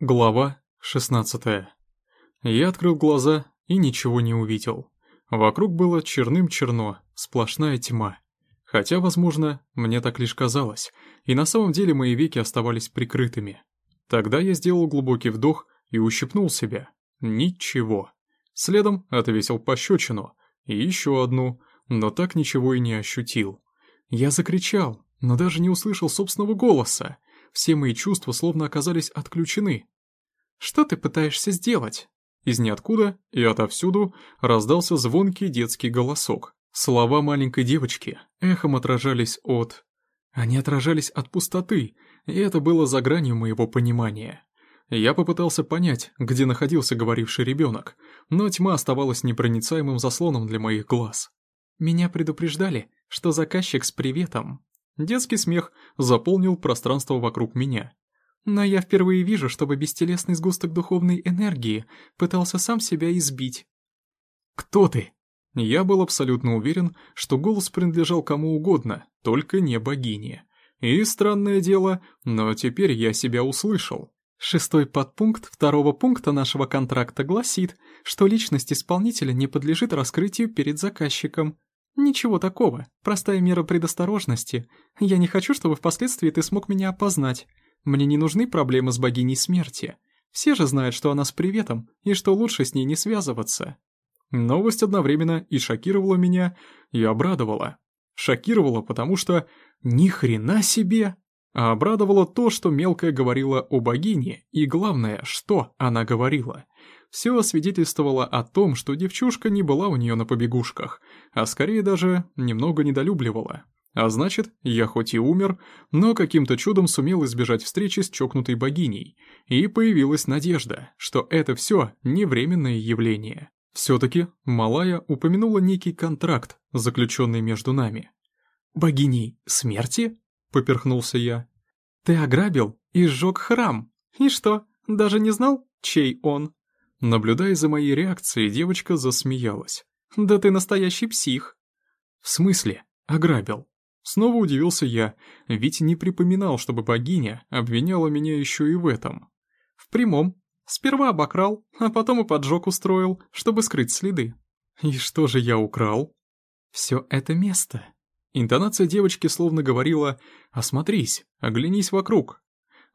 Глава 16 Я открыл глаза и ничего не увидел. Вокруг было черным-черно, сплошная тьма. Хотя, возможно, мне так лишь казалось, и на самом деле мои веки оставались прикрытыми. Тогда я сделал глубокий вдох и ущипнул себя. Ничего. Следом отвесил пощечину, и еще одну, но так ничего и не ощутил. Я закричал, но даже не услышал собственного голоса. Все мои чувства словно оказались отключены. «Что ты пытаешься сделать?» Из ниоткуда и отовсюду раздался звонкий детский голосок. Слова маленькой девочки эхом отражались от... Они отражались от пустоты, и это было за гранью моего понимания. Я попытался понять, где находился говоривший ребенок, но тьма оставалась непроницаемым заслоном для моих глаз. Меня предупреждали, что заказчик с приветом. Детский смех заполнил пространство вокруг меня. Но я впервые вижу, чтобы бестелесный сгусток духовной энергии пытался сам себя избить. «Кто ты?» Я был абсолютно уверен, что голос принадлежал кому угодно, только не богине. И странное дело, но теперь я себя услышал. Шестой подпункт второго пункта нашего контракта гласит, что личность исполнителя не подлежит раскрытию перед заказчиком. «Ничего такого, простая мера предосторожности. Я не хочу, чтобы впоследствии ты смог меня опознать. Мне не нужны проблемы с богиней смерти. Все же знают, что она с приветом, и что лучше с ней не связываться». Новость одновременно и шокировала меня, и обрадовала. Шокировала, потому что ни хрена себе! А обрадовало то, что мелкая говорила о богине, и главное, что она говорила. Все свидетельствовало о том, что девчушка не была у нее на побегушках, а скорее даже немного недолюбливала. А значит, я хоть и умер, но каким-то чудом сумел избежать встречи с чокнутой богиней, и появилась надежда, что это все не временное явление. Все-таки Малая упомянула некий контракт, заключенный между нами. «Богиней смерти?» — поперхнулся я. «Ты ограбил и сжег храм. И что, даже не знал, чей он?» Наблюдая за моей реакцией, девочка засмеялась. «Да ты настоящий псих!» «В смысле? Ограбил?» Снова удивился я, ведь не припоминал, чтобы богиня обвиняла меня еще и в этом. В прямом. Сперва обокрал, а потом и поджог устроил, чтобы скрыть следы. И что же я украл? Все это место. Интонация девочки словно говорила «Осмотрись, оглянись вокруг,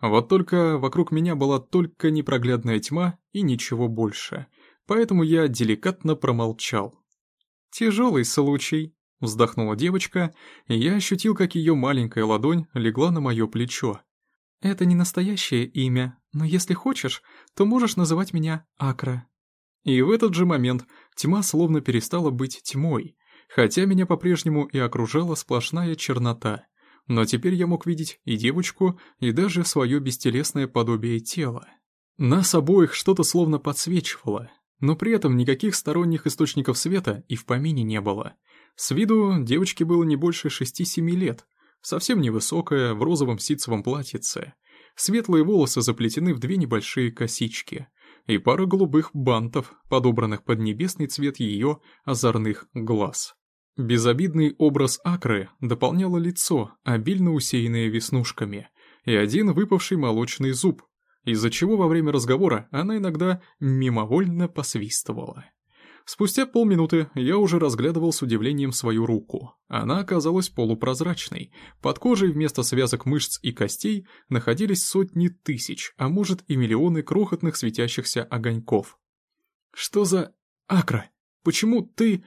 вот только вокруг меня была только непроглядная тьма и ничего больше, поэтому я деликатно промолчал. «Тяжелый случай», — вздохнула девочка, и я ощутил, как ее маленькая ладонь легла на мое плечо. «Это не настоящее имя, но если хочешь, то можешь называть меня Акра». И в этот же момент тьма словно перестала быть тьмой, хотя меня по-прежнему и окружала сплошная чернота — но теперь я мог видеть и девочку, и даже свое бестелесное подобие тела. Нас обоих что-то словно подсвечивало, но при этом никаких сторонних источников света и в помине не было. С виду девочке было не больше шести-семи лет, совсем невысокая, в розовом ситцевом платьице. Светлые волосы заплетены в две небольшие косички, и пара голубых бантов, подобранных под небесный цвет ее озорных глаз. Безобидный образ Акры дополняло лицо, обильно усеянное веснушками, и один выпавший молочный зуб, из-за чего во время разговора она иногда мимовольно посвистывала. Спустя полминуты я уже разглядывал с удивлением свою руку. Она оказалась полупрозрачной. Под кожей вместо связок мышц и костей находились сотни тысяч, а может и миллионы крохотных светящихся огоньков. «Что за... Акра? Почему ты...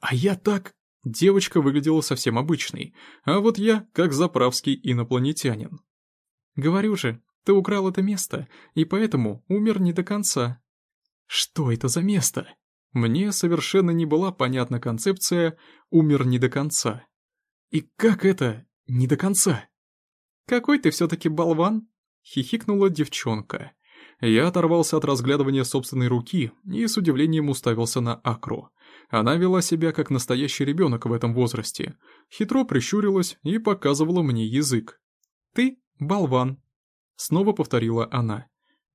А я так...» Девочка выглядела совсем обычной, а вот я как заправский инопланетянин. Говорю же, ты украл это место, и поэтому умер не до конца. Что это за место? Мне совершенно не была понятна концепция «умер не до конца». И как это «не до конца»? Какой ты все-таки болван? Хихикнула девчонка. Я оторвался от разглядывания собственной руки и с удивлением уставился на Акру. Она вела себя как настоящий ребенок в этом возрасте, хитро прищурилась и показывала мне язык. «Ты — болван», — снова повторила она.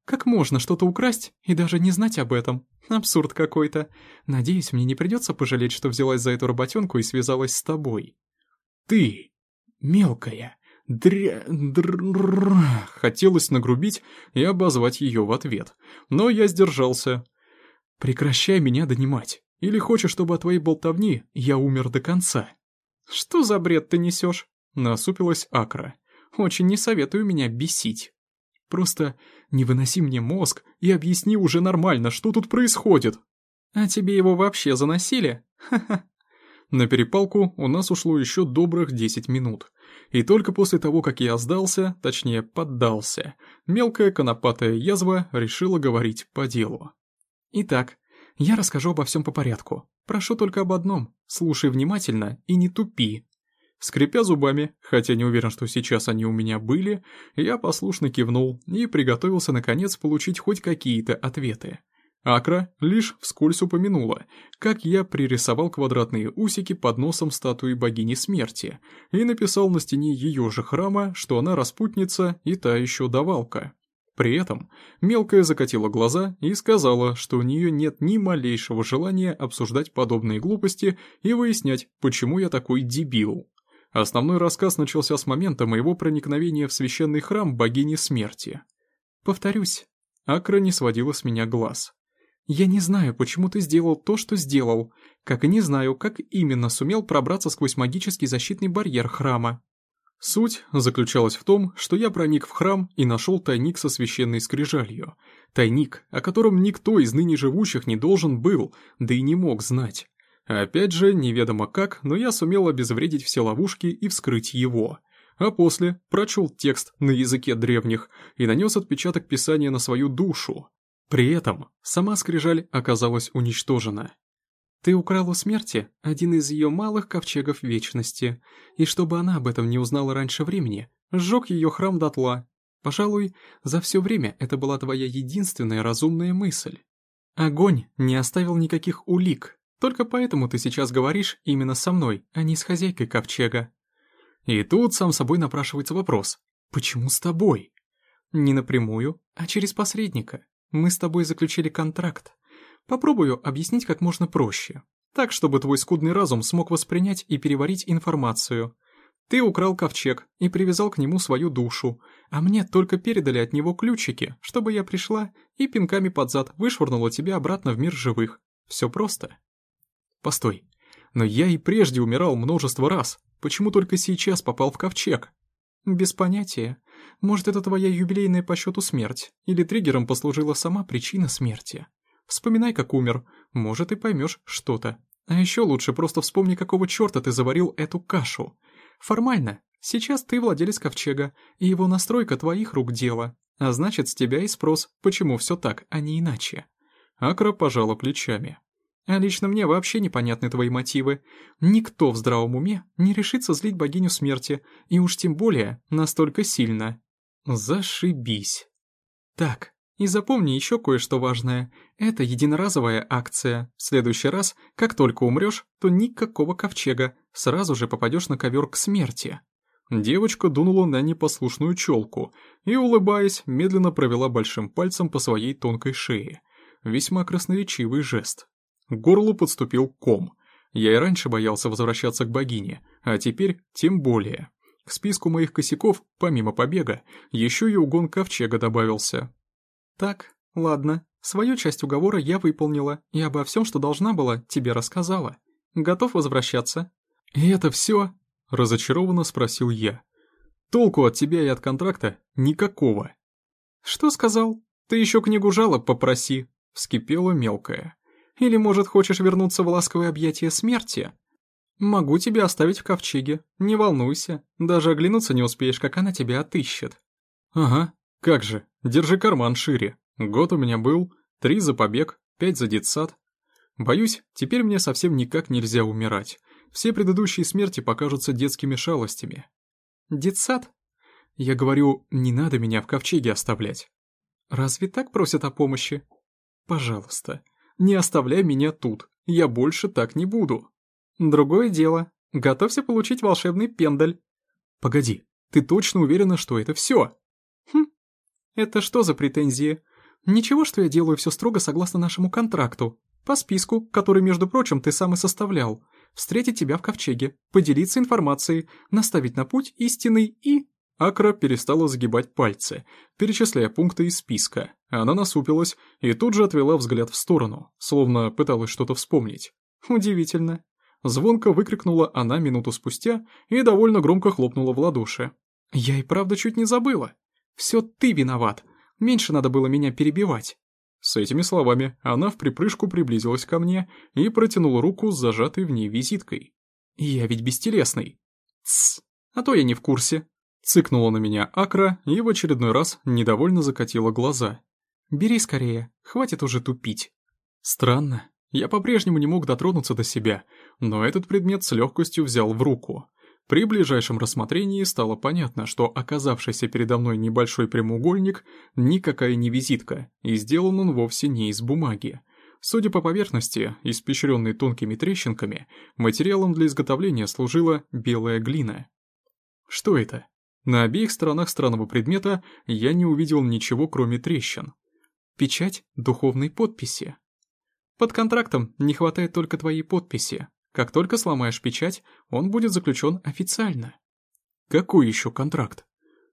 «Как можно что-то украсть и даже не знать об этом? Абсурд какой-то. Надеюсь, мне не придется пожалеть, что взялась за эту работенку и связалась с тобой». «Ты, мелкая, Дря... Др... Хотелось нагрубить и обозвать ее в ответ. Но я сдержался. «Прекращай меня донимать. Или хочешь, чтобы от твоей болтовни я умер до конца?» «Что за бред ты несешь?» Насупилась Акра. «Очень не советую меня бесить. Просто не выноси мне мозг и объясни уже нормально, что тут происходит». «А тебе его вообще заносили? Ха-ха». На перепалку у нас ушло еще добрых 10 минут. И только после того, как я сдался, точнее поддался, мелкая конопатая язва решила говорить по делу. Итак, я расскажу обо всем по порядку. Прошу только об одном. Слушай внимательно и не тупи. Скрипя зубами, хотя не уверен, что сейчас они у меня были, я послушно кивнул и приготовился наконец получить хоть какие-то ответы. Акра лишь вскользь упомянула, как я пририсовал квадратные усики под носом статуи богини смерти и написал на стене ее же храма, что она распутница и та еще давалка. При этом мелкая закатила глаза и сказала, что у нее нет ни малейшего желания обсуждать подобные глупости и выяснять, почему я такой дебил. Основной рассказ начался с момента моего проникновения в священный храм богини смерти. Повторюсь, Акра не сводила с меня глаз. Я не знаю, почему ты сделал то, что сделал, как и не знаю, как именно сумел пробраться сквозь магический защитный барьер храма. Суть заключалась в том, что я проник в храм и нашел тайник со священной скрижалью. Тайник, о котором никто из ныне живущих не должен был, да и не мог знать. Опять же, неведомо как, но я сумел обезвредить все ловушки и вскрыть его. А после прочел текст на языке древних и нанес отпечаток писания на свою душу. При этом сама скрижаль оказалась уничтожена. Ты украл у смерти один из ее малых ковчегов вечности, и чтобы она об этом не узнала раньше времени, сжег ее храм дотла. Пожалуй, за все время это была твоя единственная разумная мысль. Огонь не оставил никаких улик, только поэтому ты сейчас говоришь именно со мной, а не с хозяйкой ковчега. И тут сам собой напрашивается вопрос, почему с тобой? Не напрямую, а через посредника. Мы с тобой заключили контракт. Попробую объяснить как можно проще. Так, чтобы твой скудный разум смог воспринять и переварить информацию. Ты украл ковчег и привязал к нему свою душу, а мне только передали от него ключики, чтобы я пришла и пинками под зад вышвырнула тебя обратно в мир живых. Все просто. Постой. Но я и прежде умирал множество раз. Почему только сейчас попал в ковчег? Без понятия. Может, это твоя юбилейная по счету смерть, или триггером послужила сама причина смерти. Вспоминай, как умер, может, и поймешь что-то. А еще лучше просто вспомни, какого черта ты заварил эту кашу. Формально, сейчас ты владелец ковчега, и его настройка твоих рук дело. А значит, с тебя и спрос, почему все так, а не иначе. Акра пожала плечами. А лично мне вообще непонятны твои мотивы. Никто в здравом уме не решится злить богиню смерти, и уж тем более настолько сильно. Зашибись. Так, и запомни еще кое-что важное. Это единоразовая акция. В следующий раз, как только умрешь, то никакого ковчега. Сразу же попадешь на ковер к смерти. Девочка дунула на непослушную челку и, улыбаясь, медленно провела большим пальцем по своей тонкой шее. Весьма красноречивый жест. К горлу подступил ком. Я и раньше боялся возвращаться к богине, а теперь тем более. К списку моих косяков, помимо побега, еще и угон ковчега добавился. Так, ладно, свою часть уговора я выполнила и обо всем, что должна была, тебе рассказала. Готов возвращаться? И это все? Разочарованно спросил я. Толку от тебя и от контракта никакого. Что сказал? Ты еще книгу жалоб попроси, вскипела мелкая. Или, может, хочешь вернуться в ласковое объятие смерти? Могу тебя оставить в ковчеге, не волнуйся, даже оглянуться не успеешь, как она тебя отыщет. Ага, как же, держи карман шире. Год у меня был, три за побег, пять за детсад. Боюсь, теперь мне совсем никак нельзя умирать. Все предыдущие смерти покажутся детскими шалостями. Детсад? Я говорю, не надо меня в ковчеге оставлять. Разве так просят о помощи? Пожалуйста. Не оставляй меня тут, я больше так не буду. Другое дело. Готовься получить волшебный пендаль. Погоди, ты точно уверена, что это все? Это что за претензии? Ничего, что я делаю все строго согласно нашему контракту. По списку, который, между прочим, ты сам и составлял. Встретить тебя в ковчеге, поделиться информацией, наставить на путь истинный и Акра перестала загибать пальцы, перечисляя пункты из списка. Она насупилась и тут же отвела взгляд в сторону, словно пыталась что-то вспомнить. Удивительно. Звонко выкрикнула она минуту спустя и довольно громко хлопнула в ладоши. «Я и правда чуть не забыла. Все ты виноват. Меньше надо было меня перебивать». С этими словами она в припрыжку приблизилась ко мне и протянула руку с зажатой в ней визиткой. «Я ведь бестелесный». «Тссс, а то я не в курсе». Цыкнула на меня Акра и в очередной раз недовольно закатила глаза. «Бери скорее, хватит уже тупить». Странно, я по-прежнему не мог дотронуться до себя, но этот предмет с легкостью взял в руку. При ближайшем рассмотрении стало понятно, что оказавшийся передо мной небольшой прямоугольник никакая не визитка, и сделан он вовсе не из бумаги. Судя по поверхности, испещренной тонкими трещинками, материалом для изготовления служила белая глина. Что это? На обеих сторонах странного предмета я не увидел ничего, кроме трещин. Печать духовной подписи. Под контрактом не хватает только твоей подписи. Как только сломаешь печать, он будет заключен официально. Какой еще контракт?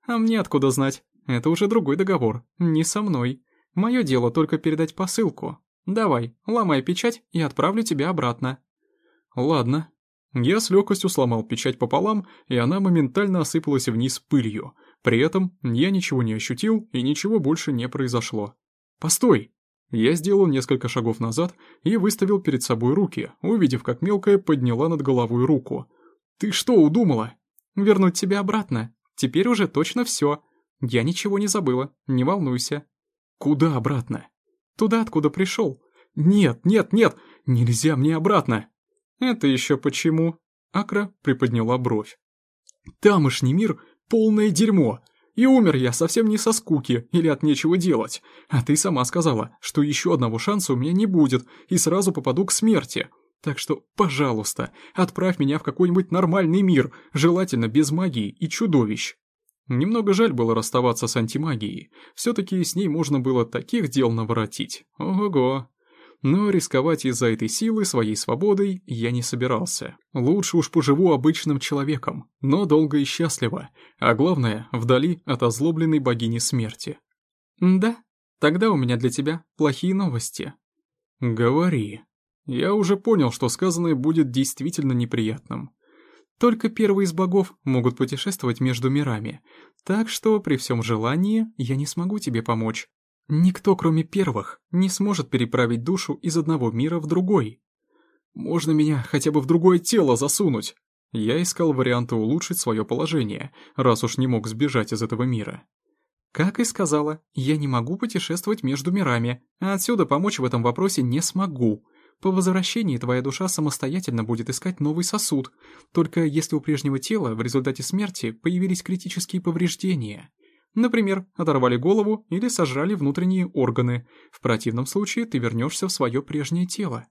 А мне откуда знать? Это уже другой договор. Не со мной. Мое дело только передать посылку. Давай, ломай печать и отправлю тебя обратно. Ладно. Я с легкостью сломал печать пополам, и она моментально осыпалась вниз пылью. При этом я ничего не ощутил, и ничего больше не произошло. Постой! Я сделал несколько шагов назад и выставил перед собой руки, увидев, как мелкая подняла над головой руку. «Ты что удумала?» «Вернуть тебя обратно. Теперь уже точно все. Я ничего не забыла, не волнуйся». «Куда обратно?» «Туда, откуда пришел». «Нет, нет, нет, нельзя мне обратно». «Это еще почему?» Акра приподняла бровь. «Тамошний мир — полное дерьмо. И умер я совсем не со скуки или от нечего делать. А ты сама сказала, что еще одного шанса у меня не будет, и сразу попаду к смерти. Так что, пожалуйста, отправь меня в какой-нибудь нормальный мир, желательно без магии и чудовищ. Немного жаль было расставаться с антимагией. Все-таки с ней можно было таких дел наворотить. Ого-го. Но рисковать из-за этой силы своей свободой я не собирался. Лучше уж поживу обычным человеком, но долго и счастливо, а главное, вдали от озлобленной богини смерти. «Да, тогда у меня для тебя плохие новости». «Говори». Я уже понял, что сказанное будет действительно неприятным. Только первые из богов могут путешествовать между мирами, так что при всем желании я не смогу тебе помочь. Никто, кроме первых, не сможет переправить душу из одного мира в другой. Можно меня хотя бы в другое тело засунуть? Я искал варианты улучшить свое положение, раз уж не мог сбежать из этого мира. Как и сказала, я не могу путешествовать между мирами, а отсюда помочь в этом вопросе не смогу. По возвращении твоя душа самостоятельно будет искать новый сосуд, только если у прежнего тела в результате смерти появились критические повреждения — Например, оторвали голову или сожрали внутренние органы. В противном случае ты вернешься в свое прежнее тело.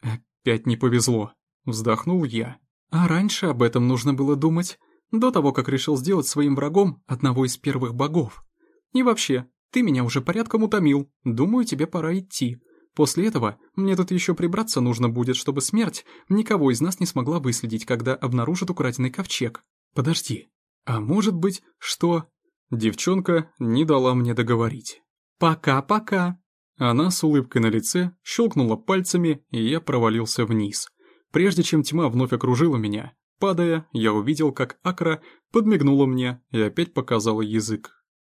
Опять не повезло. Вздохнул я. А раньше об этом нужно было думать, до того, как решил сделать своим врагом одного из первых богов. И вообще, ты меня уже порядком утомил, думаю, тебе пора идти. После этого мне тут еще прибраться нужно будет, чтобы смерть никого из нас не смогла выследить, когда обнаружит украденный ковчег. Подожди, а может быть, что... Девчонка не дала мне договорить. «Пока-пока». Она с улыбкой на лице щелкнула пальцами, и я провалился вниз. Прежде чем тьма вновь окружила меня, падая, я увидел, как Акра подмигнула мне и опять показала язык.